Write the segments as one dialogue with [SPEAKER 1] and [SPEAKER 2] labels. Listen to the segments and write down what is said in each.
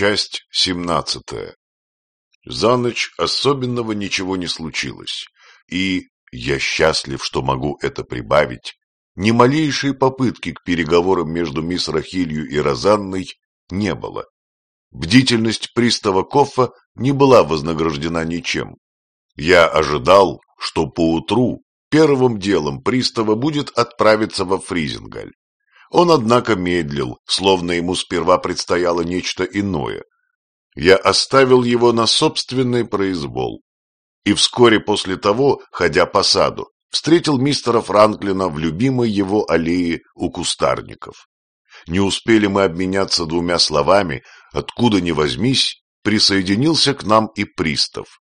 [SPEAKER 1] Часть семнадцатая. За ночь особенного ничего не случилось, и, я счастлив, что могу это прибавить, ни малейшей попытки к переговорам между мисс Рахилью и Розанной не было. Бдительность пристава Коффа не была вознаграждена ничем. Я ожидал, что поутру первым делом пристава будет отправиться во Фризингаль. Он, однако, медлил, словно ему сперва предстояло нечто иное. Я оставил его на собственный произвол. И вскоре после того, ходя по саду, встретил мистера Франклина в любимой его аллее у кустарников. Не успели мы обменяться двумя словами, откуда ни возьмись, присоединился к нам и пристав.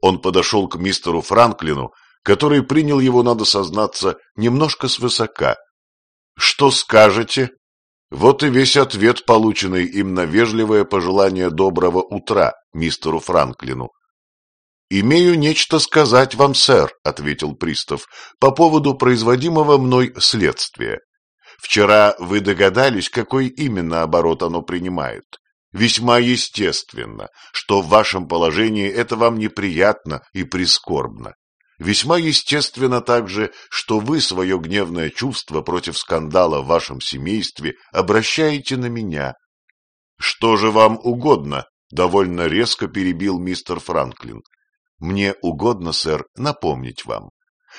[SPEAKER 1] Он подошел к мистеру Франклину, который принял его, надо сознаться, немножко свысока – что скажете? Вот и весь ответ, полученный им на вежливое пожелание доброго утра мистеру Франклину. «Имею нечто сказать вам, сэр», — ответил пристав, — «по поводу производимого мной следствия. Вчера вы догадались, какой именно оборот оно принимает. Весьма естественно, что в вашем положении это вам неприятно и прискорбно. Весьма естественно также, что вы свое гневное чувство против скандала в вашем семействе обращаете на меня. Что же вам угодно? Довольно резко перебил мистер Франклин. Мне угодно, сэр, напомнить вам,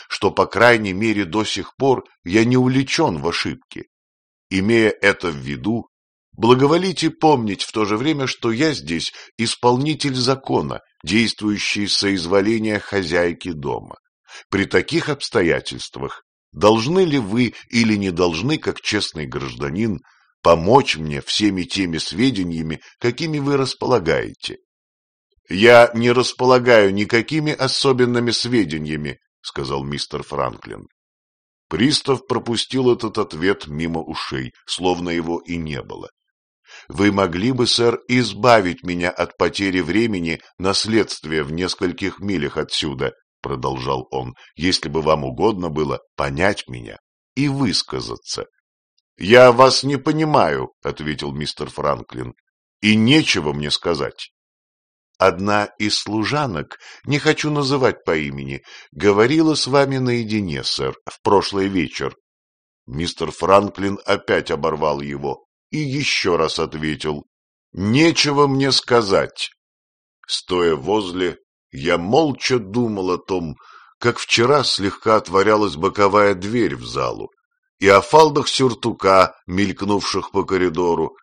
[SPEAKER 1] что, по крайней мере, до сих пор я не увлечен в ошибки. Имея это в виду, благоволите помнить в то же время, что я здесь исполнитель закона действующий соизволения хозяйки дома. При таких обстоятельствах должны ли вы или не должны, как честный гражданин, помочь мне всеми теми сведениями, какими вы располагаете? Я не располагаю никакими особенными сведениями, сказал мистер Франклин. Пристав пропустил этот ответ мимо ушей, словно его и не было. Вы могли бы, сэр, избавить меня от потери времени на следствие в нескольких милях отсюда, продолжал он, если бы вам угодно было понять меня и высказаться. Я вас не понимаю, ответил мистер Франклин, и нечего мне сказать. Одна из служанок, не хочу называть по имени, говорила с вами наедине, сэр, в прошлый вечер. Мистер Франклин опять оборвал его и еще раз ответил «Нечего мне сказать». Стоя возле, я молча думал о том, как вчера слегка отворялась боковая дверь в залу, и о фалдах сюртука, мелькнувших по коридору.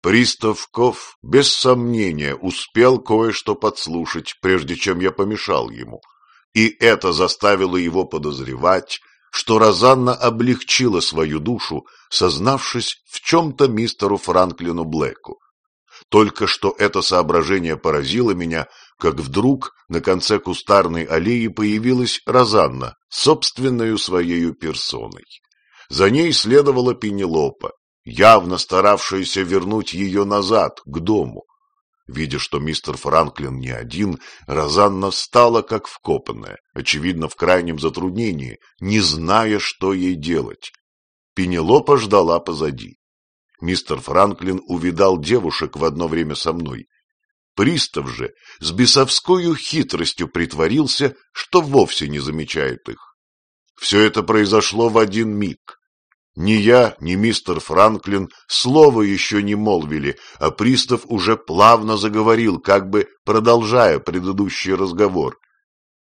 [SPEAKER 1] Приставков, без сомнения, успел кое-что подслушать, прежде чем я помешал ему, и это заставило его подозревать, что Розанна облегчила свою душу, сознавшись в чем-то мистеру Франклину Блэку. Только что это соображение поразило меня, как вдруг на конце кустарной аллеи появилась Розанна, собственною своею персоной. За ней следовала Пенелопа, явно старавшаяся вернуть ее назад, к дому. Видя, что мистер Франклин не один, Розанна стала как вкопанная, очевидно, в крайнем затруднении, не зная, что ей делать. Пенелопа ждала позади. Мистер Франклин увидал девушек в одно время со мной. Пристав же с бесовской хитростью притворился, что вовсе не замечает их. Все это произошло в один миг. Ни я, ни мистер Франклин слова еще не молвили, а пристав уже плавно заговорил, как бы продолжая предыдущий разговор.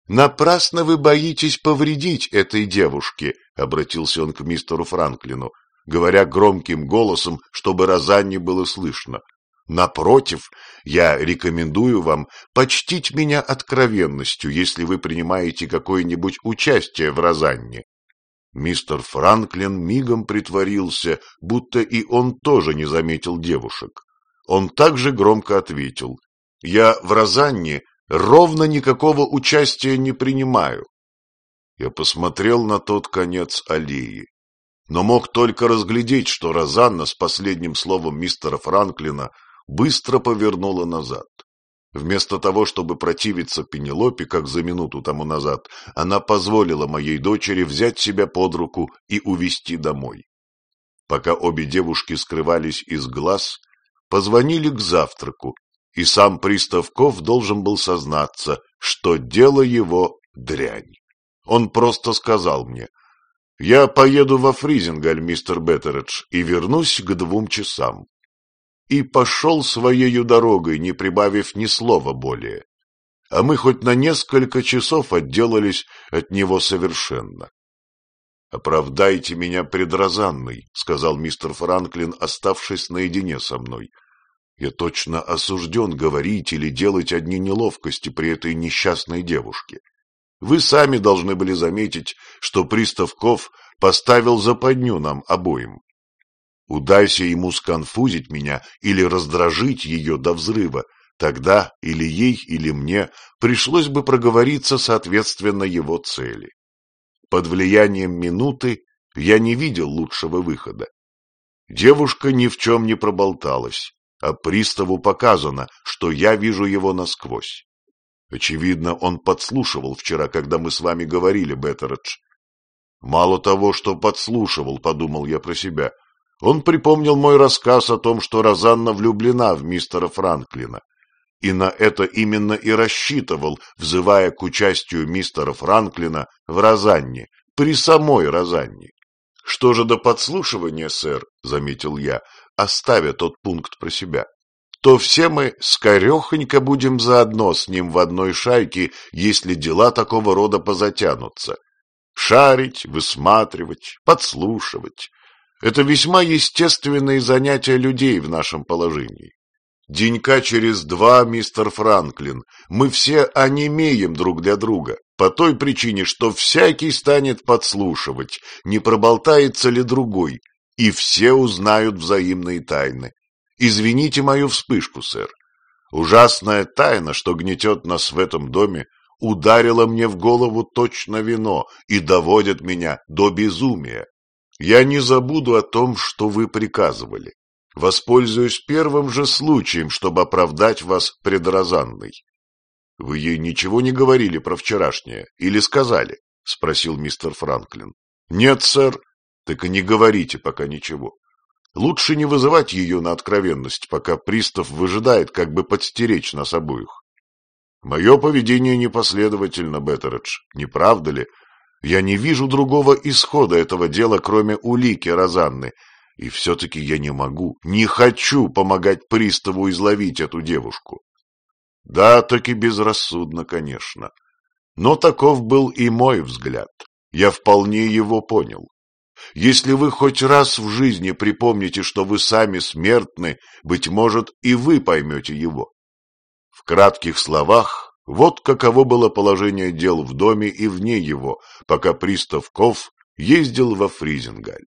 [SPEAKER 1] «Напрасно вы боитесь повредить этой девушке», — обратился он к мистеру Франклину, говоря громким голосом, чтобы Розанне было слышно. «Напротив, я рекомендую вам почтить меня откровенностью, если вы принимаете какое-нибудь участие в Розанне. Мистер Франклин мигом притворился, будто и он тоже не заметил девушек. Он также громко ответил. «Я в Розанне ровно никакого участия не принимаю». Я посмотрел на тот конец аллеи, но мог только разглядеть, что Розанна с последним словом мистера Франклина быстро повернула назад. Вместо того, чтобы противиться Пенелопе, как за минуту тому назад, она позволила моей дочери взять себя под руку и увести домой. Пока обе девушки скрывались из глаз, позвонили к завтраку, и сам Приставков должен был сознаться, что дело его дрянь. Он просто сказал мне, «Я поеду во Фризингаль, мистер Беттередж, и вернусь к двум часам». И пошел своею дорогой, не прибавив ни слова более. А мы хоть на несколько часов отделались от него совершенно. «Оправдайте меня предрозанный», — сказал мистер Франклин, оставшись наедине со мной. «Я точно осужден говорить или делать одни неловкости при этой несчастной девушке. Вы сами должны были заметить, что Приставков поставил западню нам обоим. Удайся ему сконфузить меня или раздражить ее до взрыва, тогда или ей, или мне пришлось бы проговориться соответственно его цели. Под влиянием минуты я не видел лучшего выхода. Девушка ни в чем не проболталась, а приставу показано, что я вижу его насквозь. Очевидно, он подслушивал вчера, когда мы с вами говорили, Беттередж. Мало того, что подслушивал, подумал я про себя, он припомнил мой рассказ о том, что Розанна влюблена в мистера Франклина, и на это именно и рассчитывал, взывая к участию мистера Франклина в Розанне, при самой Розанне. Что же до подслушивания, сэр, заметил я, оставя тот пункт про себя, то все мы скорехонько будем заодно с ним в одной шайке, если дела такого рода позатянутся. Шарить, высматривать, подслушивать – это весьма естественные занятия людей в нашем положении. Денька через два, мистер Франклин, мы все онемеем друг для друга, по той причине, что всякий станет подслушивать, не проболтается ли другой, и все узнают взаимные тайны. Извините мою вспышку, сэр. Ужасная тайна, что гнетет нас в этом доме, ударила мне в голову точно вино и доводит меня до безумия. Я не забуду о том, что вы приказывали. Воспользуюсь первым же случаем, чтобы оправдать вас пред Вы ей ничего не говорили про вчерашнее или сказали? — спросил мистер Франклин. — Нет, сэр. Так и не говорите пока ничего. Лучше не вызывать ее на откровенность, пока пристав выжидает, как бы подстеречь нас обоих. Мое поведение непоследовательно, Беттередж, не правда ли? Я не вижу другого исхода этого дела, кроме улики Розанны, и все-таки я не могу, не хочу помогать приставу изловить эту девушку. Да, так и безрассудно, конечно. Но таков был и мой взгляд. Я вполне его понял. Если вы хоть раз в жизни припомните, что вы сами смертны, быть может, и вы поймете его. В кратких словах, вот каково было положение дел в доме и вне его, пока пристав Ков ездил во Фризингаль.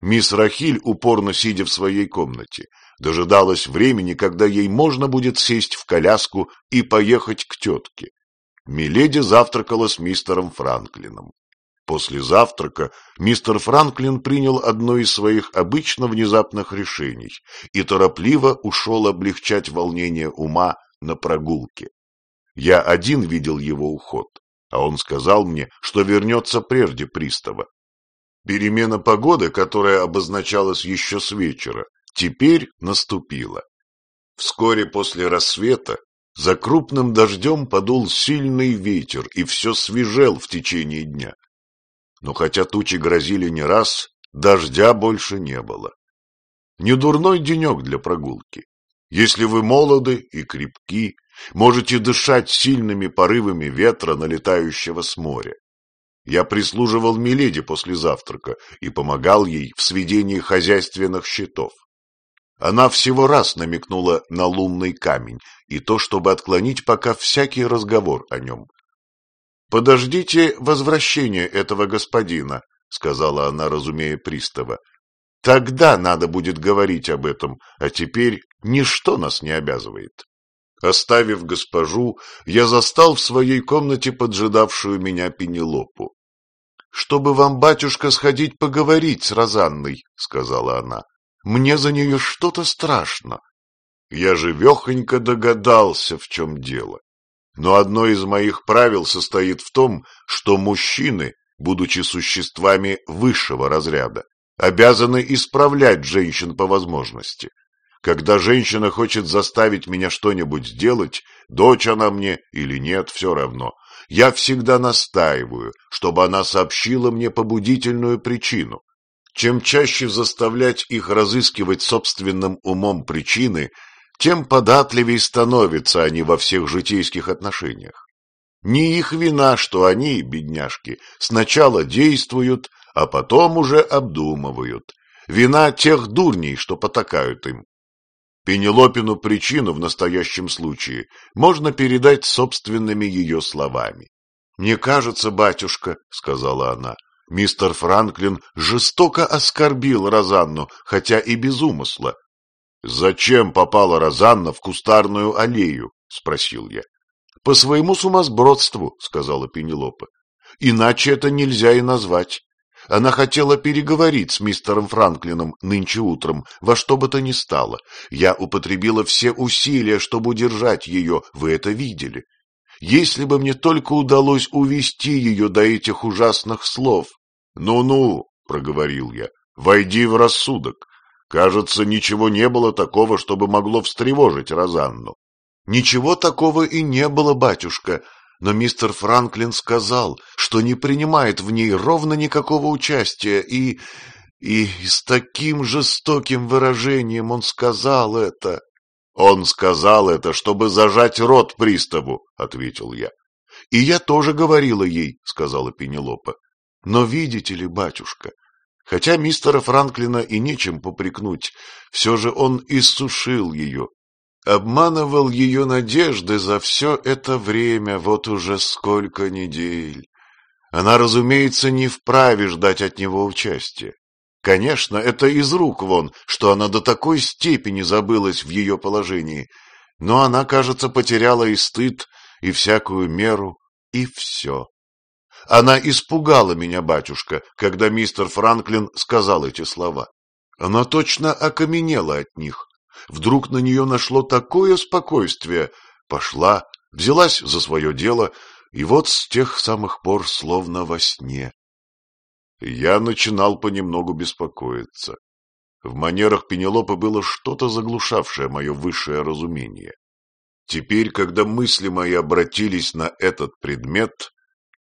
[SPEAKER 1] Мисс Рахиль, упорно сидя в своей комнате, дожидалась времени, когда ей можно будет сесть в коляску и поехать к тетке. Миледи завтракала с мистером Франклином. После завтрака мистер Франклин принял одно из своих обычно внезапных решений и торопливо ушел облегчать волнение ума на прогулке. Я один видел его уход, а он сказал мне, что вернется прежде пристава, Перемена погоды, которая обозначалась еще с вечера, теперь наступила. Вскоре после рассвета за крупным дождем подул сильный ветер, и все свежел в течение дня. Но хотя тучи грозили не раз, дождя больше не было. Недурной денек для прогулки. Если вы молоды и крепки, можете дышать сильными порывами ветра, налетающего с моря. Я прислуживал Миледи после завтрака и помогал ей в сведении хозяйственных счетов. Она всего раз намекнула на лунный камень, и то, чтобы отклонить пока всякий разговор о нем. «Подождите возвращения этого господина», — сказала она, разумея пристава. «Тогда надо будет говорить об этом, а теперь ничто нас не обязывает». Оставив госпожу, я застал в своей комнате поджидавшую меня Пенелопу. — Чтобы вам, батюшка, сходить поговорить с Розанной, — сказала она. — Мне за нее что-то страшно. Я живехонько догадался, в чем дело. Но одно из моих правил состоит в том, что мужчины, будучи существами высшего разряда, обязаны исправлять женщин по возможности. Когда женщина хочет заставить меня что-нибудь сделать, дочь она мне или нет, все равно, я всегда настаиваю, чтобы она сообщила мне побудительную причину. Чем чаще заставлять их разыскивать собственным умом причины, тем податливее становятся они во всех житейских отношениях. Не их вина, что они, бедняжки, сначала действуют, а потом уже обдумывают. Вина тех дурней, что потакают им. Пенелопину причину в настоящем случае можно передать собственными ее словами. «Мне кажется, батюшка», — сказала она, — «мистер Франклин жестоко оскорбил Розанну, хотя и без умысла». «Зачем попала Розанна в кустарную аллею?» — спросил я. «По своему сумасбродству», — сказала Пенелопа. «Иначе это нельзя и назвать. Она хотела переговорить с мистером Франклином нынче утром, во что бы то ни стало. Я употребила все усилия, чтобы удержать ее, вы это видели. Если бы мне только удалось увести ее до этих ужасных слов. «Ну — проговорил я, — войди в рассудок. Кажется, ничего не было такого, чтобы могло встревожить Розанну. — Ничего такого и не было, батюшка, но мистер Франклин сказал, что не принимает в ней ровно никакого участия, и... и с таким жестоким выражением он сказал это. — Он сказал это, чтобы зажать рот приставу, — ответил я. — И я тоже говорила ей, — сказала Пенелопа. — Но видите ли, батюшка, хотя мистера Франклина и нечем попрекнуть, все же он иссушил ее, Обманывал ее надежды за все это время, вот уже сколько недель. Она, разумеется, не вправе ждать от него участия. Конечно, это из рук вон, что она до такой степени забылась в ее положении, но она, кажется, потеряла и стыд, и всякую меру, и все. Она испугала меня, батюшка, когда мистер Франклин сказал эти слова. Она точно окаменела от них, вдруг на нее нашло такое спокойствие, пошла, взялась за свое дело, и вот с тех самых пор словно во сне. Я начинал понемногу беспокоиться. В манерах Пенелопы было что-то заглушавшее мое высшее разумение. Теперь, когда мысли мои обратились на этот предмет,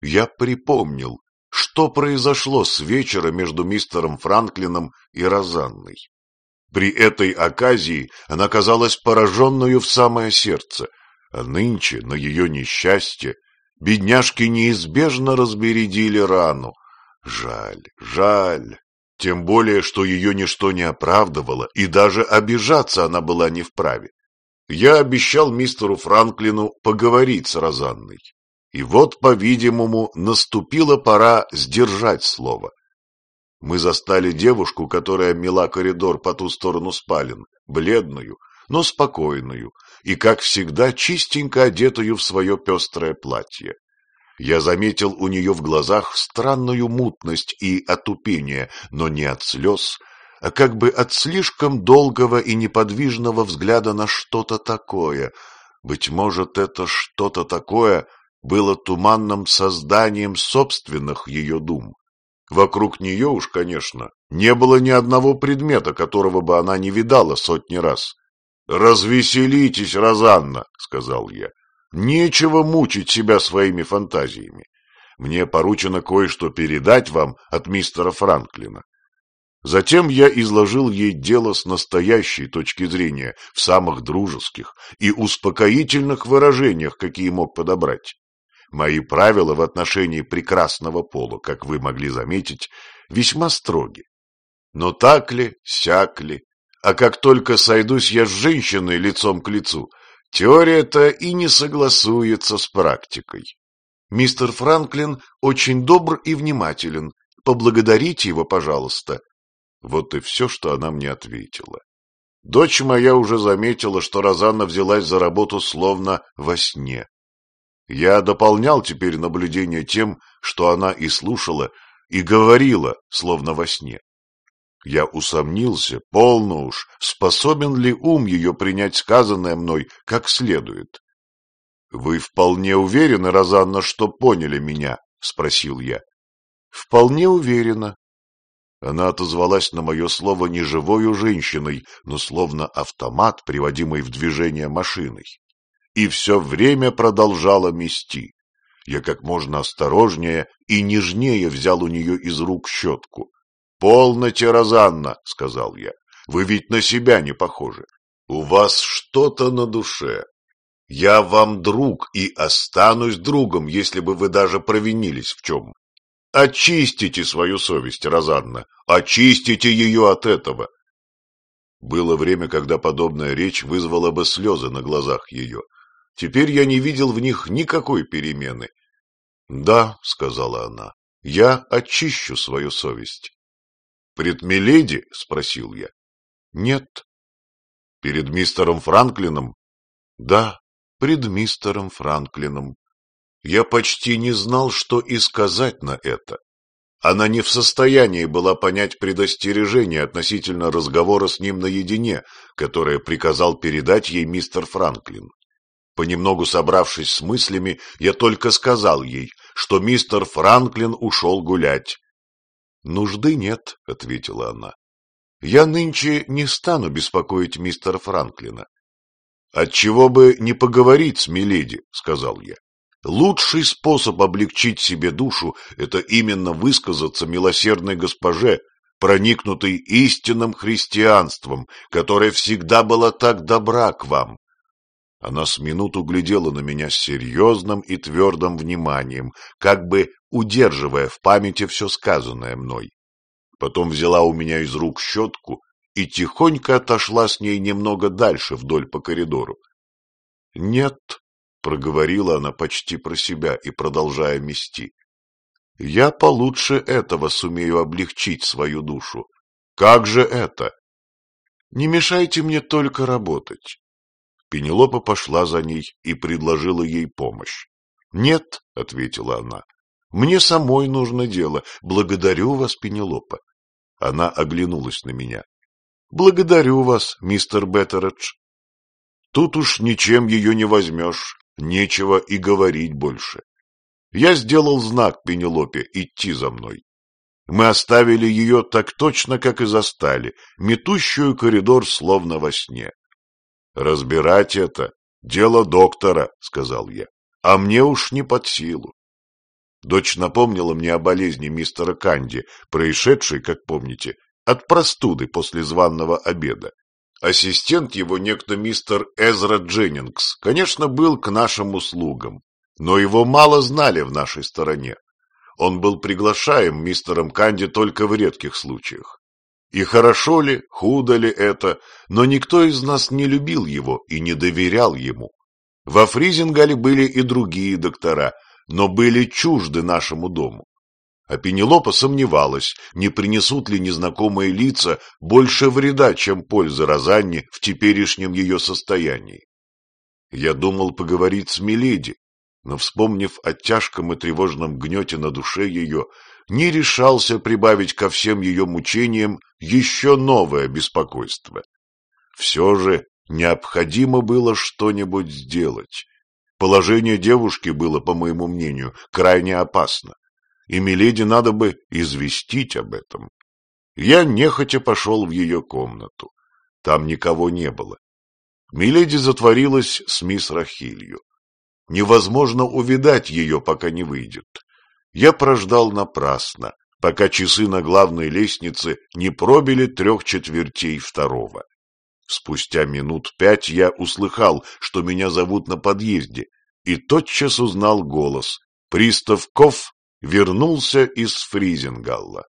[SPEAKER 1] я припомнил, что произошло с вечера между мистером Франклином и Розанной. При этой оказии она казалась пораженную в самое сердце, а нынче, на ее несчастье, бедняжки неизбежно разбередили рану. Жаль, жаль. Тем более, что ее ничто не оправдывало, и даже обижаться она была не вправе. Я обещал мистеру Франклину поговорить с Розанной. И вот, по-видимому, наступила пора сдержать слово. Мы застали девушку, которая мела коридор по ту сторону спален, бледную, но спокойную, и, как всегда, чистенько одетую в свое пестрое платье. Я заметил у нее в глазах странную мутность и отупение, но не от слез, а как бы от слишком долгого и неподвижного взгляда на что-то такое. Быть может, это что-то такое было туманным созданием собственных ее дум. Вокруг нее уж, конечно, не было ни одного предмета, которого бы она не видала сотни раз. «Развеселитесь, Розанна», — сказал я. «Нечего мучить себя своими фантазиями. Мне поручено кое-что передать вам от мистера Франклина». Затем я изложил ей дело с настоящей точки зрения, в самых дружеских и успокоительных выражениях, какие мог подобрать. Мои правила в отношении прекрасного пола, как вы могли заметить, весьма строги. Но так ли, сяк ли, а как только сойдусь я с женщиной лицом к лицу, теория-то и не согласуется с практикой. Мистер Франклин очень добр и внимателен. Поблагодарите его, пожалуйста. Вот и все, что она мне ответила. Дочь моя уже заметила, что Розанна взялась за работу словно во сне. Я дополнял теперь наблюдение тем, что она и слушала, и говорила, словно во сне. Я усомнился, полно уж, способен ли ум ее принять сказанное мной как следует. — Вы вполне уверены, Розанна, что поняли меня? — спросил я. — Вполне уверена. Она отозвалась на мое слово не живою женщиной, но словно автомат, приводимый в движение машиной. И все время продолжала мести. Я как можно осторожнее и нежнее взял у нее из рук щетку. — Полноте, Розанна, — сказал я, — вы ведь на себя не похожи. У вас что-то на душе. Я вам друг и останусь другом, если бы вы даже провинились в чем. Очистите свою совесть, Розанна, очистите ее от этого. Было время, когда подобная речь вызвала бы слезы на глазах ее. Теперь я не видел в них никакой перемены. — Да, — сказала она, — я очищу свою совесть. — Пред Миледи? — спросил я. — Нет. — Перед мистером Франклином? — Да, пред мистером Франклином. Я почти не знал, что и сказать на это. Она не в состоянии была понять предостережение относительно разговора с ним наедине, которое приказал передать ей мистер Франклин. Понемногу собравшись с мыслями, я только сказал ей, что мистер Франклин ушел гулять. «Нужды нет», — ответила она. «Я нынче не стану беспокоить мистера Франклина». «Отчего бы не поговорить с Миледи», — сказал я. Лучший способ облегчить себе душу – это именно высказаться милосердной госпоже, проникнутой истинным христианством, которая всегда была так добра к вам. Она с минуту глядела на меня с серьезным и твердым вниманием, как бы удерживая в памяти все сказанное мной. Потом взяла у меня из рук щетку и тихонько отошла с ней немного дальше вдоль по коридору. — Нет, проговорила она почти про себя и продолжая мести. Я получше этого сумею облегчить свою душу. Как же это? Не мешайте мне только работать. Пенелопа пошла за ней и предложила ей помощь. Нет, ответила она, мне самой нужно дело. Благодарю вас, Пенелопа. Она оглянулась на меня. Благодарю вас, мистер Беттередж. Тут уж ничем ее не возьмешь. Нечего и говорить больше. Я сделал знак Пенелопе идти за мной. Мы оставили ее так точно, как и застали, метущую коридор словно во сне. «Разбирать это — дело доктора», — сказал я, — «а мне уж не под силу». Дочь напомнила мне о болезни мистера Канди, происшедшей, как помните, от простуды после званного обеда. Ассистент его, некто мистер Эзра Дженнингс, конечно, был к нашим услугам, но его мало знали в нашей стороне. Он был приглашаем мистером Канди только в редких случаях. И хорошо ли, худо ли это, но никто из нас не любил его и не доверял ему. Во Фризингале были и другие доктора, но были чужды нашему дому. А Пенелопа сомневалась, не принесут ли незнакомые лица больше вреда, чем пользы Розанне в теперешнем ее состоянии. Я думал поговорить с Миледи, но, вспомнив о тяжком и тревожном гнете на душе ее, не решался прибавить ко всем ее мучениям еще новое беспокойство. Все же необходимо было что-нибудь сделать. Положение девушки было, по моему мнению, крайне опасно и Миледи надо бы известить об этом. Я нехотя пошел в ее комнату. Там никого не было. Миледи затворилась с мисс Рахилью. Невозможно увидать ее, пока не выйдет. Я прождал напрасно, пока часы на главной лестнице не пробили трех четвертей второго. Спустя минут пять я услыхал, что меня зовут на подъезде, и тотчас узнал голос. Пристав Ков вернулся из Фризингалла.